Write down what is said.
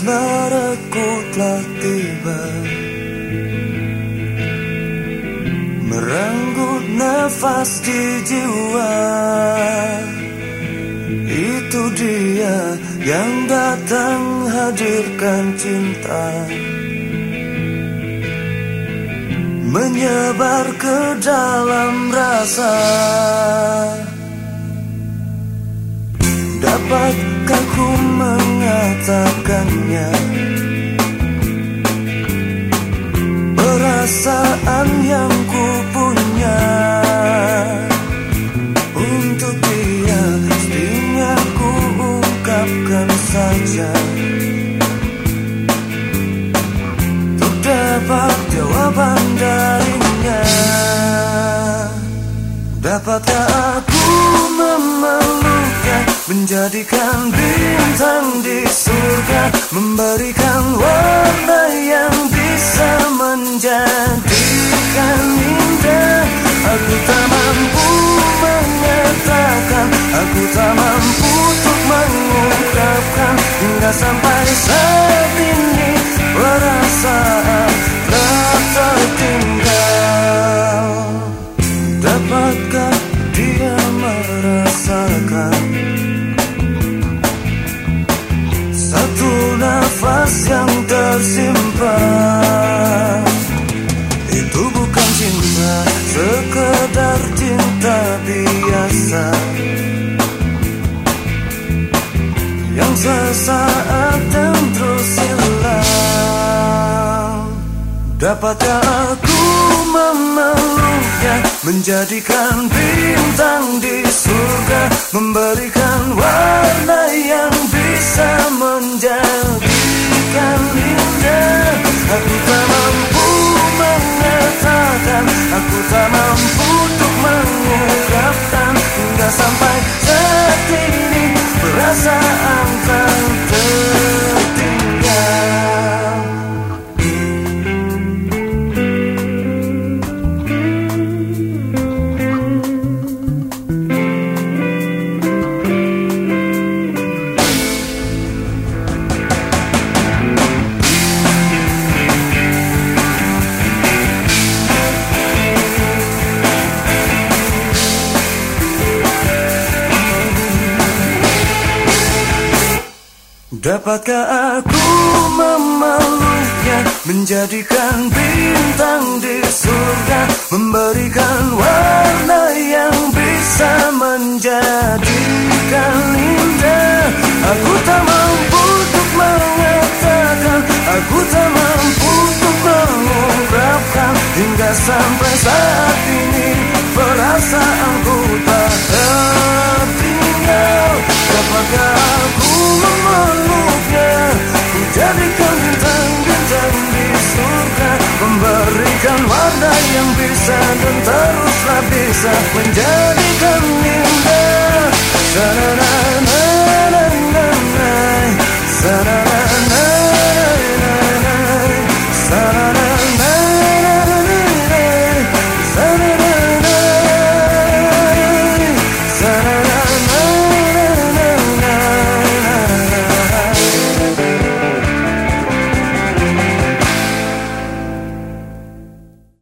asmaraku telah tiba. Merenggut nafas di jiwa. Itu dia yang datang hadirkan cinta. Menyebar ke dalam rasa. Dapatkah ku mengatakannya Perasaan yang ku punya Untuk dia Mestinya ku ungkapkan saja. Untuk dapat jawaban darinya Dapatkah aku memeluknya Menjadikan bintang di surga Memberikan warna Sesaat dan terus hilang Dapatkah aku memeluknya? Menjadikan bintang di surga Memberikan warna Dapatkah aku memeluknya Menjadikan bintang di surga Memberikan warna yang bisa menjadikan indah? Aku tak mampu untuk mengatakan Aku tak mampu untuk mengungkapkan Hingga sampai saat Warna yang bisa dan teruslah bisa Menjadikan indah